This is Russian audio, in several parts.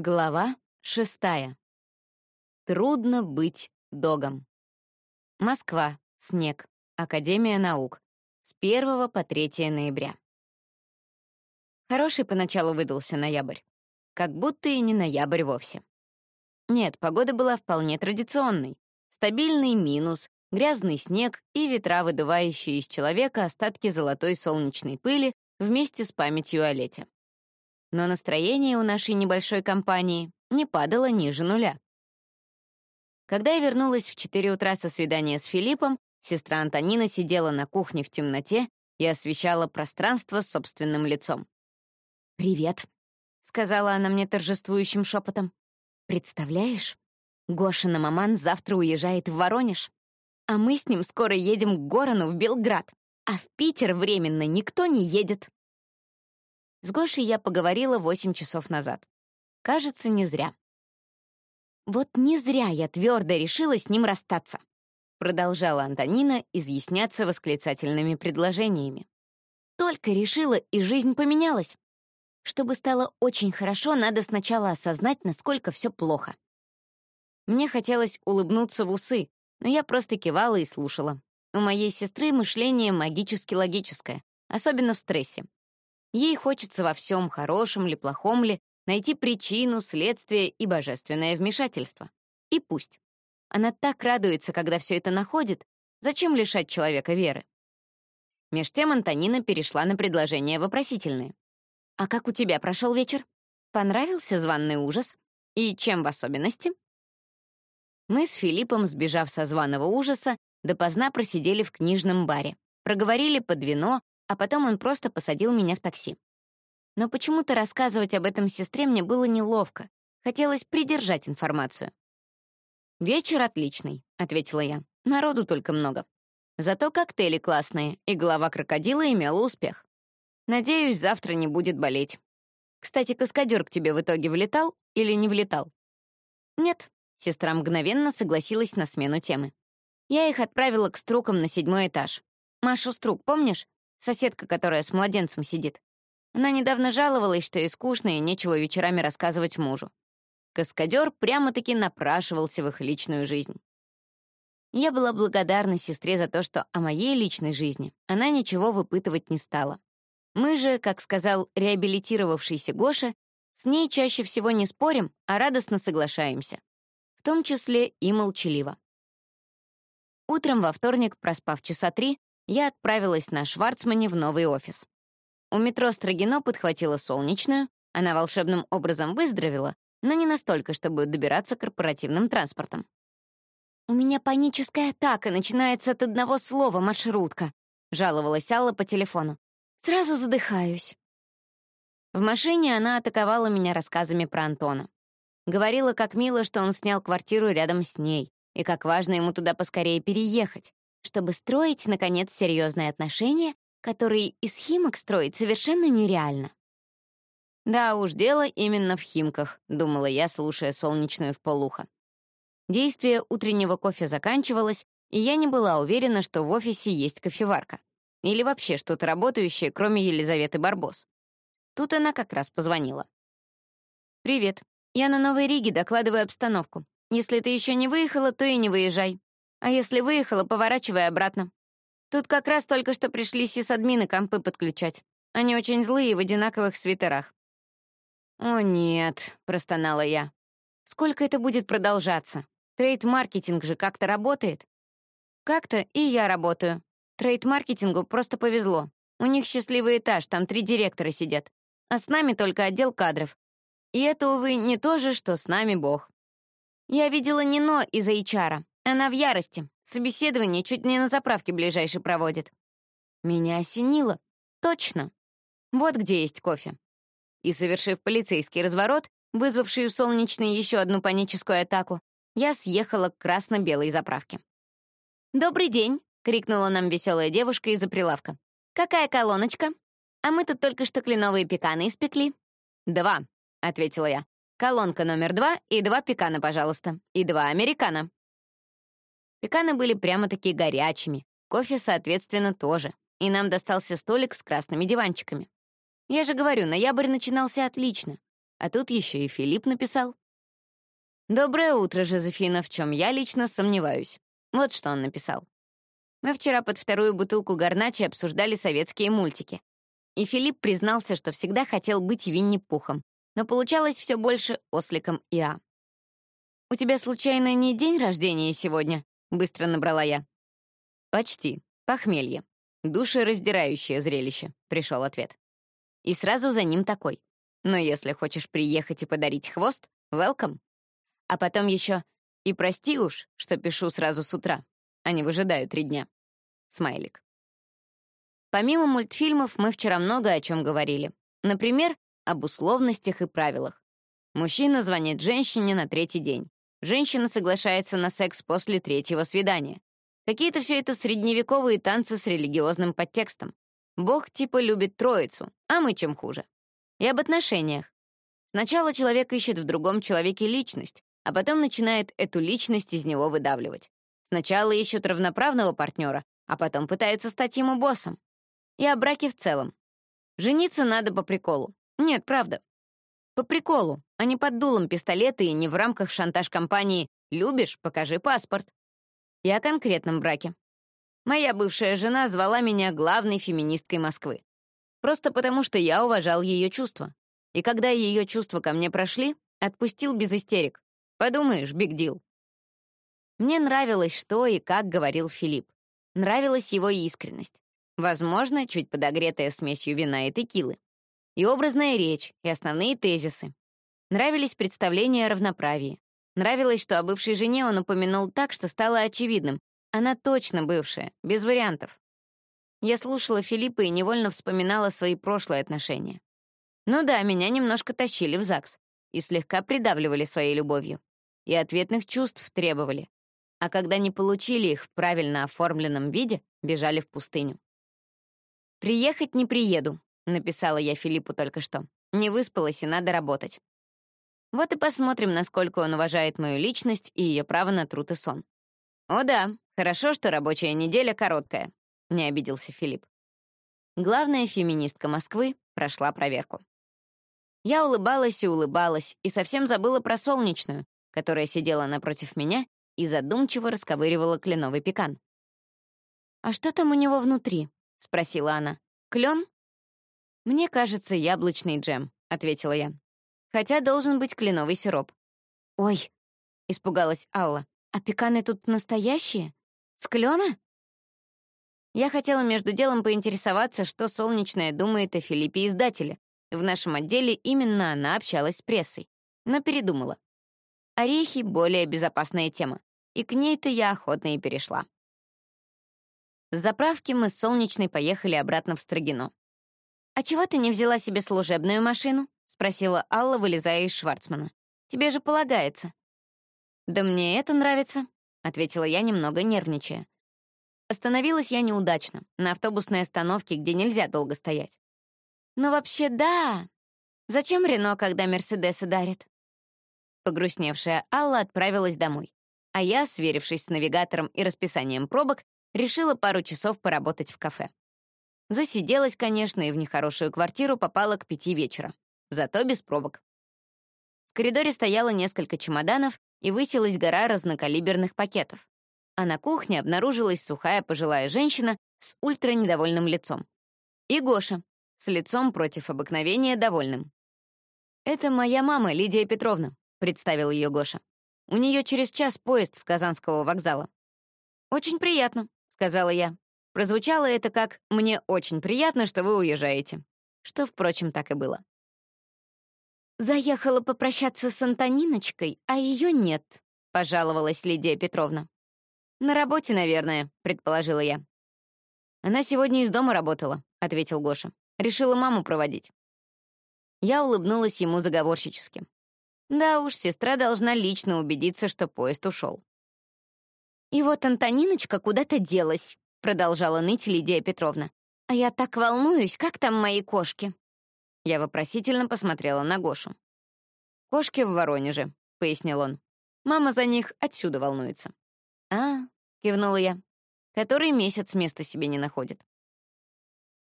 Глава шестая. Трудно быть догом. Москва. Снег. Академия наук. С 1 по 3 ноября. Хороший поначалу выдался ноябрь. Как будто и не ноябрь вовсе. Нет, погода была вполне традиционной. Стабильный минус, грязный снег и ветра, выдувающие из человека остатки золотой солнечной пыли вместе с памятью о лете но настроение у нашей небольшой компании не падало ниже нуля. Когда я вернулась в 4 утра со свидания с Филиппом, сестра Антонина сидела на кухне в темноте и освещала пространство собственным лицом. «Привет», — сказала она мне торжествующим шепотом. «Представляешь, Гошина маман завтра уезжает в Воронеж, а мы с ним скоро едем к Горону в Белград, а в Питер временно никто не едет». С Гошей я поговорила восемь часов назад. Кажется, не зря. Вот не зря я твердо решила с ним расстаться. Продолжала Антонина изъясняться восклицательными предложениями. Только решила, и жизнь поменялась. Чтобы стало очень хорошо, надо сначала осознать, насколько все плохо. Мне хотелось улыбнуться в усы, но я просто кивала и слушала. У моей сестры мышление магически-логическое, особенно в стрессе. Ей хочется во всем, хорошем ли, плохом ли, найти причину, следствие и божественное вмешательство. И пусть. Она так радуется, когда все это находит. Зачем лишать человека веры? Меж тем Антонина перешла на предложение вопросительные. «А как у тебя прошел вечер? Понравился званный ужас? И чем в особенности?» Мы с Филиппом, сбежав со званого ужаса, допоздна просидели в книжном баре, проговорили под вино, а потом он просто посадил меня в такси. Но почему-то рассказывать об этом сестре мне было неловко. Хотелось придержать информацию. «Вечер отличный», — ответила я. «Народу только много. Зато коктейли классные, и голова крокодила имела успех. Надеюсь, завтра не будет болеть. Кстати, каскадер к тебе в итоге влетал или не влетал?» «Нет», — сестра мгновенно согласилась на смену темы. Я их отправила к струкам на седьмой этаж. Машу Струк, помнишь? Соседка, которая с младенцем сидит. Она недавно жаловалась, что ей скучно и нечего вечерами рассказывать мужу. Каскадер прямо-таки напрашивался в их личную жизнь. Я была благодарна сестре за то, что о моей личной жизни она ничего выпытывать не стала. Мы же, как сказал реабилитировавшийся Гоша, с ней чаще всего не спорим, а радостно соглашаемся. В том числе и молчаливо. Утром во вторник, проспав часа три, я отправилась на Шварцмане в новый офис. У метро Строгино подхватила солнечную, она волшебным образом выздоровела, но не настолько, чтобы добираться корпоративным транспортом. «У меня паническая атака начинается от одного слова «маршрутка», — жаловалась Алла по телефону. «Сразу задыхаюсь». В машине она атаковала меня рассказами про Антона. Говорила, как мило, что он снял квартиру рядом с ней, и как важно ему туда поскорее переехать чтобы строить, наконец, серьезные отношения, которые из Химок строить совершенно нереально. «Да уж, дело именно в Химках», — думала я, слушая солнечную в полухо. Действие утреннего кофе заканчивалось, и я не была уверена, что в офисе есть кофеварка. Или вообще что-то работающее, кроме Елизаветы Барбос. Тут она как раз позвонила. «Привет. Я на Новой Риге докладываю обстановку. Если ты еще не выехала, то и не выезжай. А если выехала, поворачивай обратно. Тут как раз только что пришли сисадмины компы подключать. Они очень злые в одинаковых свитерах. «О, нет», — простонала я. «Сколько это будет продолжаться? Трейд-маркетинг же как-то работает?» «Как-то и я работаю. Трейд-маркетингу просто повезло. У них счастливый этаж, там три директора сидят. А с нами только отдел кадров. И это, увы, не то же, что с нами Бог. Я видела Нино из HR. Она в ярости. Собеседование чуть не на заправке ближайшей проводит. Меня осенило. Точно. Вот где есть кофе. И, совершив полицейский разворот, вызвавший у солнечной еще одну паническую атаку, я съехала к красно-белой заправке. «Добрый день!» — крикнула нам веселая девушка из-за прилавка. «Какая колоночка? А мы тут только что кленовые пеканы испекли». «Два», — ответила я. «Колонка номер два и два пекана, пожалуйста. И два американо». Пеканы были прямо-таки горячими, кофе, соответственно, тоже, и нам достался столик с красными диванчиками. Я же говорю, ноябрь начинался отлично. А тут еще и Филипп написал. «Доброе утро, Жозефина, в чем я лично сомневаюсь». Вот что он написал. Мы вчера под вторую бутылку Гарначи обсуждали советские мультики. И Филипп признался, что всегда хотел быть Винни-Пухом, но получалось все больше осликом Иа. «У тебя, случайно, не день рождения сегодня?» — быстро набрала я. «Почти. Похмелье. Душераздирающее зрелище», — пришел ответ. И сразу за ним такой. «Но если хочешь приехать и подарить хвост, welcome». А потом еще «И прости уж, что пишу сразу с утра. Они выжидают три дня». Смайлик. Помимо мультфильмов, мы вчера много о чем говорили. Например, об условностях и правилах. Мужчина звонит женщине на третий день. Женщина соглашается на секс после третьего свидания. Какие-то все это средневековые танцы с религиозным подтекстом. Бог типа любит троицу, а мы чем хуже. И об отношениях. Сначала человек ищет в другом человеке личность, а потом начинает эту личность из него выдавливать. Сначала ищут равноправного партнера, а потом пытаются стать ему боссом. И о браке в целом. Жениться надо по приколу. Нет, правда. По приколу, а не под дулом пистолета и не в рамках шантаж-компании «Любишь? Покажи паспорт». И о конкретном браке. Моя бывшая жена звала меня главной феминисткой Москвы. Просто потому, что я уважал ее чувства. И когда ее чувства ко мне прошли, отпустил без истерик. Подумаешь, биг дил. Мне нравилось, что и как говорил Филипп. Нравилась его искренность. Возможно, чуть подогретая смесью вина и текилы. И образная речь, и основные тезисы. Нравились представления о равноправии. Нравилось, что о бывшей жене он упомянул так, что стало очевидным. Она точно бывшая, без вариантов. Я слушала Филиппа и невольно вспоминала свои прошлые отношения. Ну да, меня немножко тащили в ЗАГС и слегка придавливали своей любовью. И ответных чувств требовали. А когда не получили их в правильно оформленном виде, бежали в пустыню. «Приехать не приеду», — написала я Филиппу только что. «Не выспалась и надо работать». Вот и посмотрим, насколько он уважает мою личность и ее право на труд и сон. «О да, хорошо, что рабочая неделя короткая», — не обиделся Филипп. Главная феминистка Москвы прошла проверку. Я улыбалась и улыбалась, и совсем забыла про солнечную, которая сидела напротив меня и задумчиво расковыривала кленовый пекан. «А что там у него внутри?» — спросила она. «Клен?» «Мне кажется, яблочный джем», — ответила я. «Хотя должен быть кленовый сироп». «Ой!» — испугалась Алла. «А пеканы тут настоящие? С клена?» Я хотела между делом поинтересоваться, что Солнечная думает о Филиппе-издателе. В нашем отделе именно она общалась с прессой. Но передумала. Орехи — более безопасная тема, и к ней-то я охотно и перешла. С заправки мы с Солнечной поехали обратно в Строгино. «А чего ты не взяла себе служебную машину?» — спросила Алла, вылезая из Шварцмана. «Тебе же полагается». «Да мне это нравится», — ответила я, немного нервничая. Остановилась я неудачно, на автобусной остановке, где нельзя долго стоять. «Но вообще да. Зачем Рено, когда Мерседесы дарят?» Погрустневшая Алла отправилась домой, а я, сверившись с навигатором и расписанием пробок, решила пару часов поработать в кафе. Засиделась, конечно, и в нехорошую квартиру попала к пяти вечера. Зато без пробок. В коридоре стояло несколько чемоданов и высилась гора разнокалиберных пакетов. А на кухне обнаружилась сухая пожилая женщина с ультранедовольным лицом. И Гоша, с лицом против обыкновения довольным. «Это моя мама, Лидия Петровна», — представил ее Гоша. «У нее через час поезд с Казанского вокзала». «Очень приятно», сказала я. Прозвучало это как «мне очень приятно, что вы уезжаете», что, впрочем, так и было. «Заехала попрощаться с Антониночкой, а ее нет», — пожаловалась Лидия Петровна. «На работе, наверное», — предположила я. «Она сегодня из дома работала», — ответил Гоша. «Решила маму проводить». Я улыбнулась ему заговорщически. Да уж, сестра должна лично убедиться, что поезд ушел. «И вот Антониночка куда-то делась», — продолжала ныть Лидия Петровна. «А я так волнуюсь, как там мои кошки?» Я вопросительно посмотрела на Гошу. «Кошки в Воронеже», — пояснил он. «Мама за них отсюда волнуется». «А», — кивнула я, — «который месяц места себе не находит».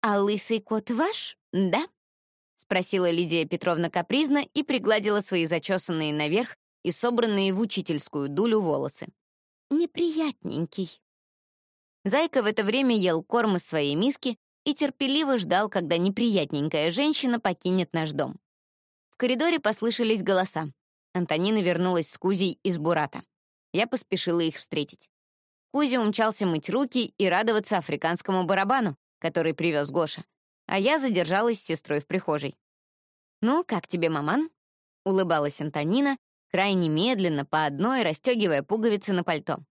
«А лысый кот ваш, да?» — спросила Лидия Петровна капризно и пригладила свои зачесанные наверх и собранные в учительскую дулю волосы. «Неприятненький». Зайка в это время ел корм из своей миски и терпеливо ждал, когда неприятненькая женщина покинет наш дом. В коридоре послышались голоса. Антонина вернулась с Кузей из Бурата. Я поспешила их встретить. Кузя умчался мыть руки и радоваться африканскому барабану, который привез Гоша, а я задержалась с сестрой в прихожей. «Ну, как тебе, маман?» — улыбалась Антонина, крайне медленно, по одной, расстегивая пуговицы на пальто.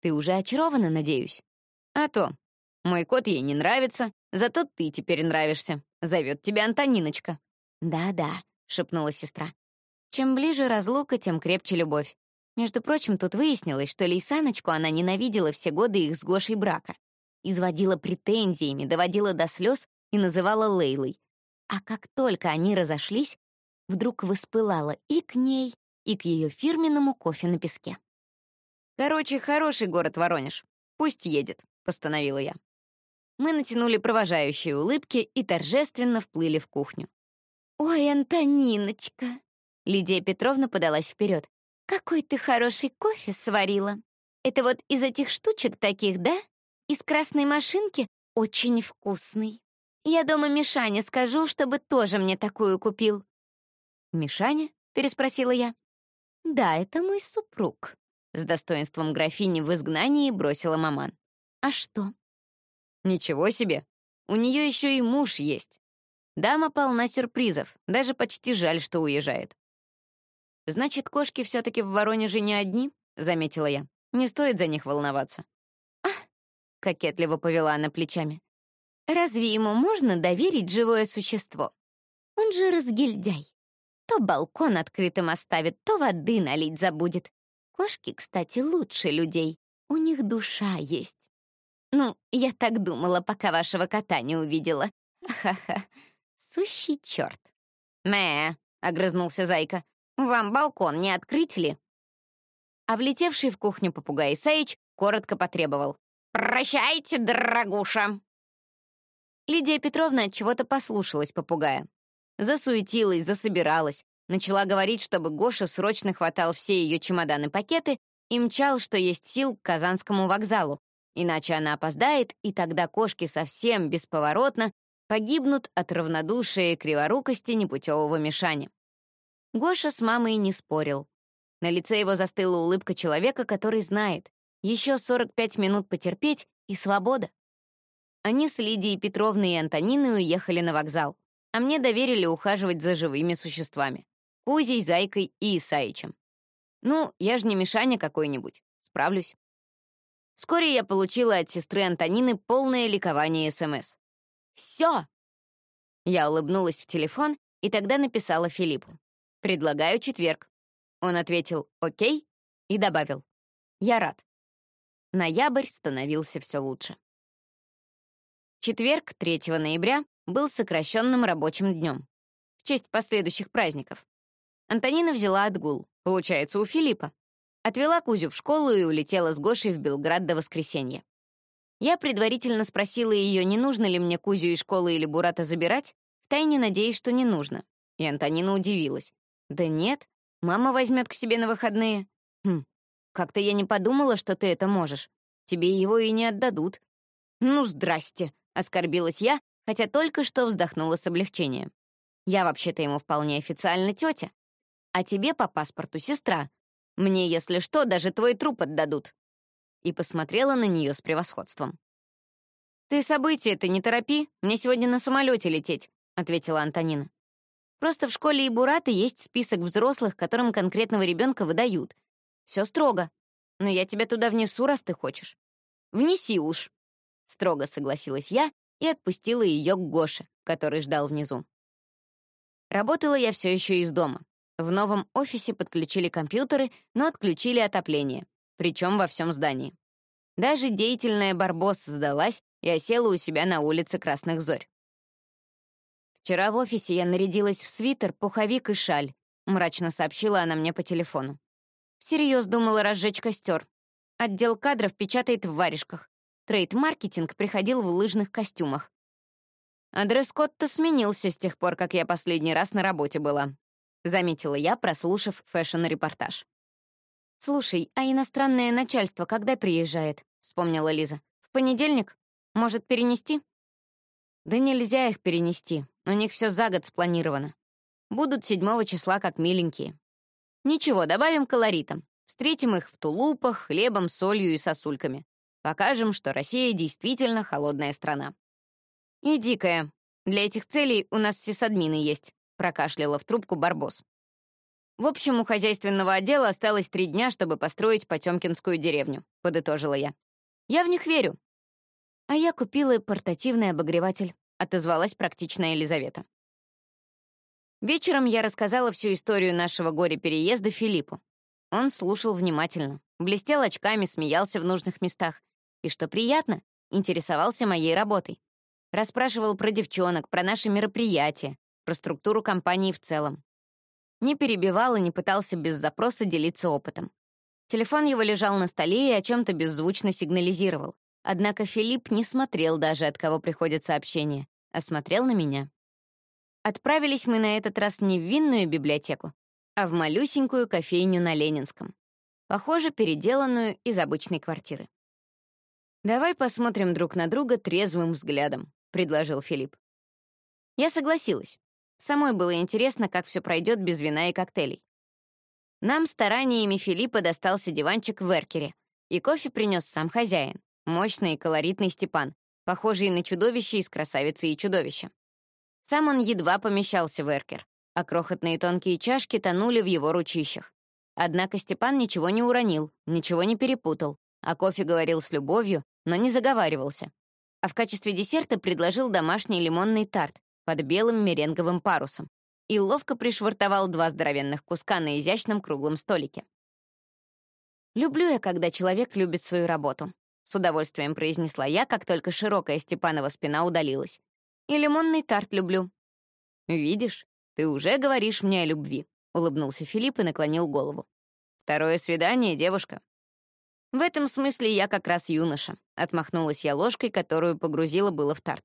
«Ты уже очарована, надеюсь?» «А то. Мой кот ей не нравится, зато ты теперь нравишься. Зовет тебя Антониночка». «Да-да», — шепнула сестра. Чем ближе разлука, тем крепче любовь. Между прочим, тут выяснилось, что Лейсаночку она ненавидела все годы их с Гошей брака. Изводила претензиями, доводила до слез и называла Лейлой. А как только они разошлись, вдруг воспылала и к ней, и к ее фирменному кофе на песке. «Короче, хороший город Воронеж. Пусть едет», — постановила я. Мы натянули провожающие улыбки и торжественно вплыли в кухню. «Ой, Антониночка!» Лидия Петровна подалась вперед. «Какой ты хороший кофе сварила! Это вот из этих штучек таких, да? Из красной машинки? Очень вкусный. Я дома Мишане скажу, чтобы тоже мне такую купил». «Мишаня?» — переспросила я. «Да, это мой супруг», — с достоинством графини в изгнании бросила маман. «А что?» «Ничего себе! У нее еще и муж есть. Дама полна сюрпризов, даже почти жаль, что уезжает. «Значит, кошки все-таки в Воронеже не одни?» — заметила я. «Не стоит за них волноваться». «А!» — кокетливо повела она плечами. «Разве ему можно доверить живое существо? Он же разгильдяй. То балкон открытым оставит, то воды налить забудет. Кошки, кстати, лучше людей. У них душа есть. Ну, я так думала, пока вашего кота не увидела. Ха-ха, сущий черт. «Мэ!» — огрызнулся Зайка. Вам балкон не открыть ли?» А влетевший в кухню попугай Исаич коротко потребовал. «Прощайте, дорогуша!» Лидия Петровна от чего-то послушалась попугая. Засуетилась, засобиралась, начала говорить, чтобы Гоша срочно хватал все ее чемоданы-пакеты и мчал, что есть сил, к Казанскому вокзалу, иначе она опоздает, и тогда кошки совсем бесповоротно погибнут от равнодушия и криворукости непутевого Мишани. Гоша с мамой не спорил. На лице его застыла улыбка человека, который знает. Еще 45 минут потерпеть — и свобода. Они с Лидией Петровной и Антониной уехали на вокзал, а мне доверили ухаживать за живыми существами — Кузей, Зайкой и Исаичем. Ну, я же не Мишаня какой-нибудь, справлюсь. Вскоре я получила от сестры Антонины полное ликование СМС. «Все!» Я улыбнулась в телефон и тогда написала Филиппу. «Предлагаю четверг». Он ответил «Окей» и добавил «Я рад». Ноябрь становился все лучше. Четверг, 3 ноября, был сокращенным рабочим днем. В честь последующих праздников. Антонина взяла отгул, получается, у Филиппа. Отвела Кузю в школу и улетела с Гошей в Белград до воскресенья. Я предварительно спросила ее, не нужно ли мне Кузю из школы или Бурата забирать, втайне надеясь, что не нужно. И Антонина удивилась. «Да нет, мама возьмет к себе на выходные». «Хм, как-то я не подумала, что ты это можешь. Тебе его и не отдадут». «Ну, здрасте», — оскорбилась я, хотя только что вздохнула с облегчением. «Я вообще-то ему вполне официально тетя. А тебе по паспорту сестра. Мне, если что, даже твой труп отдадут». И посмотрела на нее с превосходством. «Ты события-то не торопи, мне сегодня на самолете лететь», — ответила Антонина. Просто в школе и Бураты есть список взрослых, которым конкретного ребенка выдают. Все строго. Но я тебя туда внесу, раз ты хочешь. Внеси уж. Строго согласилась я и отпустила ее к Гоше, который ждал внизу. Работала я все еще из дома. В новом офисе подключили компьютеры, но отключили отопление, причем во всем здании. Даже деятельная Барбос сдалась и осела у себя на улице Красных Зорь. «Вчера в офисе я нарядилась в свитер, пуховик и шаль», — мрачно сообщила она мне по телефону. Всерьез думала разжечь костер. Отдел кадров печатает в варежках. Трейд-маркетинг приходил в лыжных костюмах. А дресс-код-то сменился с тех пор, как я последний раз на работе была», — заметила я, прослушав фэшн-репортаж. «Слушай, а иностранное начальство когда приезжает?» — вспомнила Лиза. «В понедельник? Может, перенести?» «Да нельзя их перенести. У них все за год спланировано. Будут седьмого числа как миленькие. Ничего, добавим колоритом. Встретим их в тулупах, хлебом, солью и сосульками. Покажем, что Россия действительно холодная страна. И дикая. Для этих целей у нас сисадмины есть, прокашляла в трубку Барбос. В общем, у хозяйственного отдела осталось три дня, чтобы построить Потемкинскую деревню, подытожила я. Я в них верю. А я купила портативный обогреватель, отозвалась практичная Елизавета. Вечером я рассказала всю историю нашего горе-переезда Филиппу. Он слушал внимательно, блестел очками, смеялся в нужных местах и, что приятно, интересовался моей работой. Расспрашивал про девчонок, про наши мероприятия, про структуру компании в целом. Не перебивал и не пытался без запроса делиться опытом. Телефон его лежал на столе и о чем то беззвучно сигнализировал. Однако Филипп не смотрел даже, от кого приходят сообщения, а смотрел на меня. Отправились мы на этот раз не в винную библиотеку, а в малюсенькую кофейню на Ленинском. Похоже, переделанную из обычной квартиры. «Давай посмотрим друг на друга трезвым взглядом», — предложил Филипп. Я согласилась. Самой было интересно, как все пройдет без вина и коктейлей. Нам стараниями Филиппа достался диванчик в эркере, и кофе принес сам хозяин, мощный и колоритный Степан, похожий на чудовище из «Красавицы и чудовища». Сам он едва помещался в эркер, а крохотные тонкие чашки тонули в его ручищах. Однако Степан ничего не уронил, ничего не перепутал, а кофе говорил с любовью, но не заговаривался. А в качестве десерта предложил домашний лимонный тарт под белым меренговым парусом и ловко пришвартовал два здоровенных куска на изящном круглом столике. «Люблю я, когда человек любит свою работу», — с удовольствием произнесла я, как только широкая Степанова спина удалилась. И лимонный тарт люблю». «Видишь, ты уже говоришь мне о любви», — улыбнулся Филипп и наклонил голову. «Второе свидание, девушка». «В этом смысле я как раз юноша», — отмахнулась я ложкой, которую погрузила было в тарт.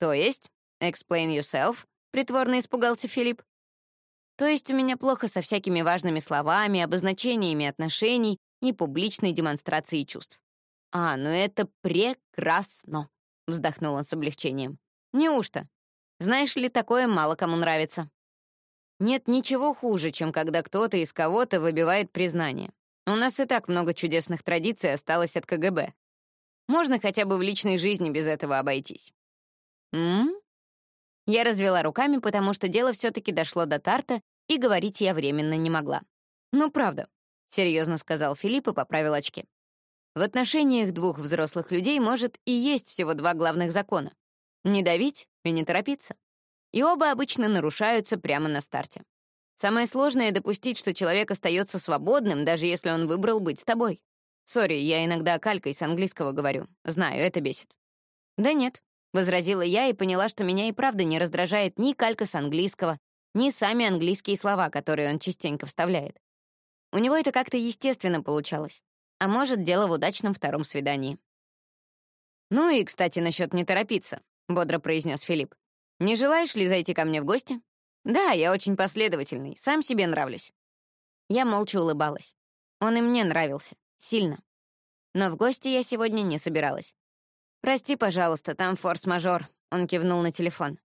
«То есть? Explain yourself?» — притворно испугался Филипп. «То есть у меня плохо со всякими важными словами, обозначениями отношений и публичной демонстрацией чувств». «А, ну это прекрасно!» — вздохнул он с облегчением. Неужто? Знаешь ли, такое мало кому нравится. Нет ничего хуже, чем когда кто-то из кого-то выбивает признание. У нас и так много чудесных традиций осталось от КГБ. Можно хотя бы в личной жизни без этого обойтись. М? Я развела руками, потому что дело все таки дошло до тарта, и говорить я временно не могла. «Ну, правда», — серьезно сказал Филипп и поправил очки. В отношениях двух взрослых людей может и есть всего два главных закона не давить и не торопиться. И оба обычно нарушаются прямо на старте. Самое сложное — допустить, что человек остается свободным, даже если он выбрал быть с тобой. Сори, я иногда калькой с английского говорю. Знаю, это бесит. Да нет, — возразила я и поняла, что меня и правда не раздражает ни калька с английского, ни сами английские слова, которые он частенько вставляет. У него это как-то естественно получалось. А может, дело в удачном втором свидании. Ну и, кстати, насчет не торопиться. — бодро произнес Филипп. «Не желаешь ли зайти ко мне в гости?» «Да, я очень последовательный, сам себе нравлюсь». Я молча улыбалась. Он и мне нравился. Сильно. Но в гости я сегодня не собиралась. «Прости, пожалуйста, там форс-мажор», — он кивнул на телефон.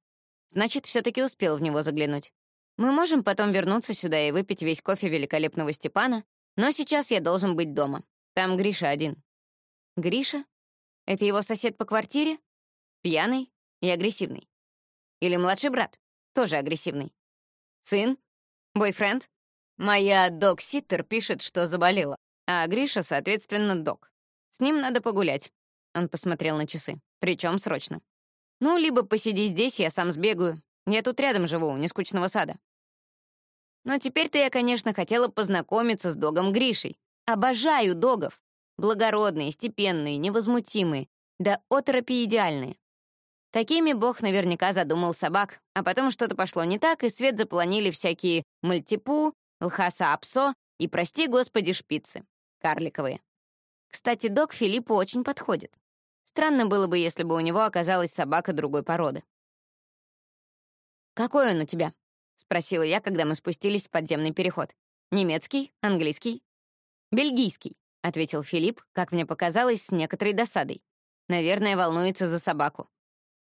Значит, все таки успел в него заглянуть. Мы можем потом вернуться сюда и выпить весь кофе великолепного Степана, но сейчас я должен быть дома. Там Гриша один. Гриша? Это его сосед по квартире? Пьяный и агрессивный. Или младший брат, тоже агрессивный. Сын? Бойфренд? Моя док-ситтер пишет, что заболела, а Гриша, соответственно, док. С ним надо погулять. Он посмотрел на часы. Причем срочно. Ну, либо посиди здесь, я сам сбегаю. Я тут рядом живу, у нескучного сада. Но теперь-то я, конечно, хотела познакомиться с догом Гришей. Обожаю догов. Благородные, степенные, невозмутимые, да оторопи идеальные. Такими Бог наверняка задумал собак, а потом что-то пошло не так, и свет заполонили всякие мальтипу, лхаса-апсо и, прости господи, шпицы. Карликовые. Кстати, док Филиппу очень подходит. Странно было бы, если бы у него оказалась собака другой породы. «Какой он у тебя?» — спросила я, когда мы спустились в подземный переход. «Немецкий? Английский?» «Бельгийский», — ответил Филипп, как мне показалось, с некоторой досадой. Наверное, волнуется за собаку.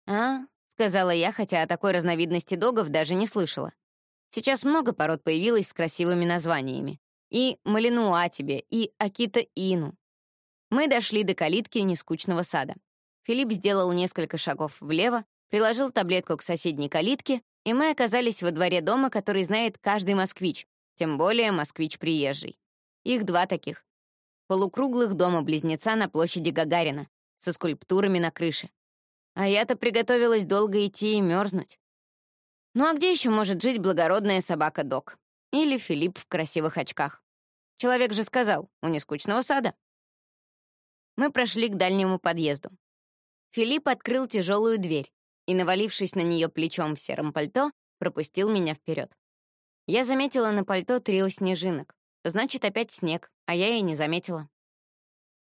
«А?» — сказала я, хотя о такой разновидности догов даже не слышала. Сейчас много пород появилось с красивыми названиями. И Малинуа тебе, и Акита Ину. Мы дошли до калитки нескучного сада. Филипп сделал несколько шагов влево, приложил таблетку к соседней калитке, и мы оказались во дворе дома, который знает каждый москвич, тем более москвич приезжий. Их два таких. Полукруглых дома-близнеца на площади Гагарина, со скульптурами на крыше. А я-то приготовилась долго идти и мерзнуть. Ну а где еще может жить благородная собака Док? Или Филипп в красивых очках? Человек же сказал, у нескучного сада. Мы прошли к дальнему подъезду. Филипп открыл тяжелую дверь и, навалившись на нее плечом в сером пальто, пропустил меня вперед. Я заметила на пальто трио снежинок. Значит, опять снег, а я и не заметила.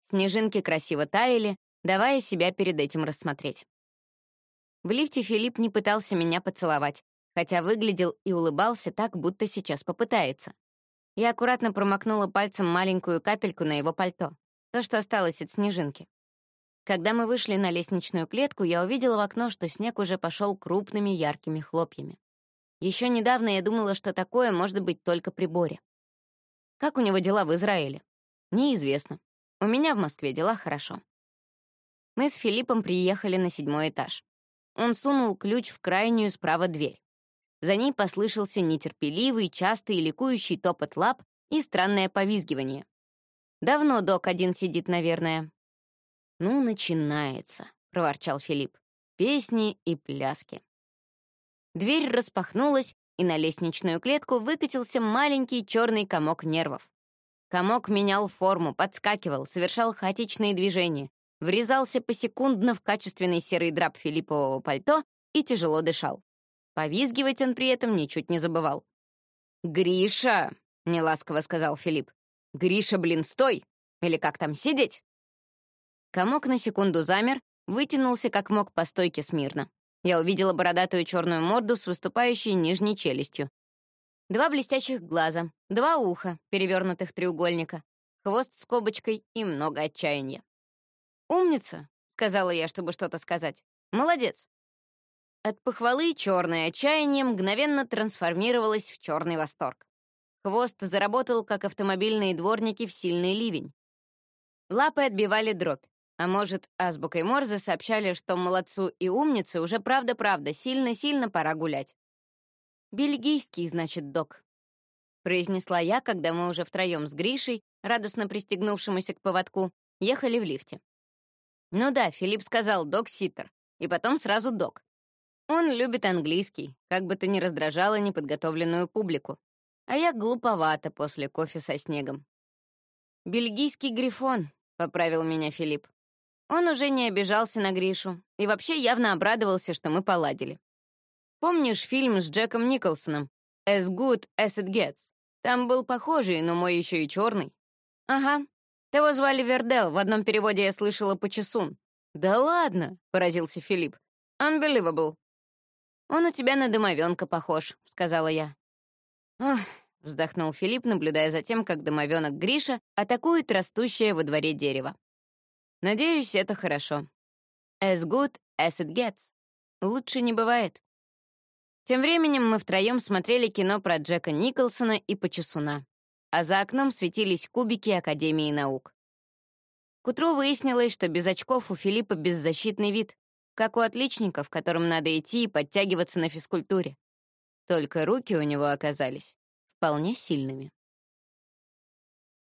Снежинки красиво таяли, давая себя перед этим рассмотреть. В лифте Филипп не пытался меня поцеловать, хотя выглядел и улыбался так, будто сейчас попытается. Я аккуратно промокнула пальцем маленькую капельку на его пальто, то, что осталось от снежинки. Когда мы вышли на лестничную клетку, я увидела в окно, что снег уже пошел крупными яркими хлопьями. Еще недавно я думала, что такое может быть только при Боре. Как у него дела в Израиле? Неизвестно. У меня в Москве дела хорошо. Мы с Филиппом приехали на седьмой этаж. Он сунул ключ в крайнюю справа дверь. За ней послышался нетерпеливый, частый ликующий топот лап и странное повизгивание. Давно док один сидит, наверное. «Ну, начинается», — проворчал Филипп. «Песни и пляски». Дверь распахнулась, и на лестничную клетку выкатился маленький черный комок нервов. Комок менял форму, подскакивал, совершал хаотичные движения, врезался посекундно в качественный серый драп филиппового пальто и тяжело дышал. Повизгивать он при этом ничуть не забывал. «Гриша!» — неласково сказал Филипп. «Гриша, блин, стой! Или как там, сидеть?» Комок на секунду замер, вытянулся как мог по стойке смирно. Я увидела бородатую черную морду с выступающей нижней челюстью. Два блестящих глаза, два уха, перевернутых треугольника, хвост с кобочкой и много отчаяния. «Умница», — сказала я, чтобы что-то сказать. «Молодец». От похвалы черное отчаяние мгновенно трансформировалось в черный восторг. Хвост заработал, как автомобильные дворники в сильный ливень. Лапы отбивали дробь. А может, азбукой Морзе сообщали, что молодцу и умнице уже правда-правда сильно-сильно пора гулять. «Бельгийский, значит, док», — произнесла я, когда мы уже втроем с Гришей, радостно пристегнувшемуся к поводку, ехали в лифте. Ну да, Филипп сказал «док-ситтер», и потом сразу «док». Он любит английский, как бы то ни раздражало неподготовленную публику. А я глуповата после кофе со снегом. «Бельгийский грифон», — поправил меня Филипп. Он уже не обижался на Гришу и вообще явно обрадовался, что мы поладили. Помнишь фильм с Джеком Николсоном «As Good As It Gets»? Там был похожий, но мой еще и черный. Ага. Того звали Вердел, в одном переводе я слышала «почесун». «Да ладно», — поразился Филипп. «Unbelievable». «Он у тебя на домовенка похож», — сказала я. «Ох», — вздохнул Филипп, наблюдая за тем, как домовенок Гриша атакует растущее во дворе дерево. Надеюсь, это хорошо. As good as it gets. Лучше не бывает. Тем временем мы втроем смотрели кино про Джека Николсона и Почесуна, а за окном светились кубики Академии наук. К утру выяснилось, что без очков у Филиппа беззащитный вид, как у отличников, которым надо идти и подтягиваться на физкультуре. Только руки у него оказались вполне сильными.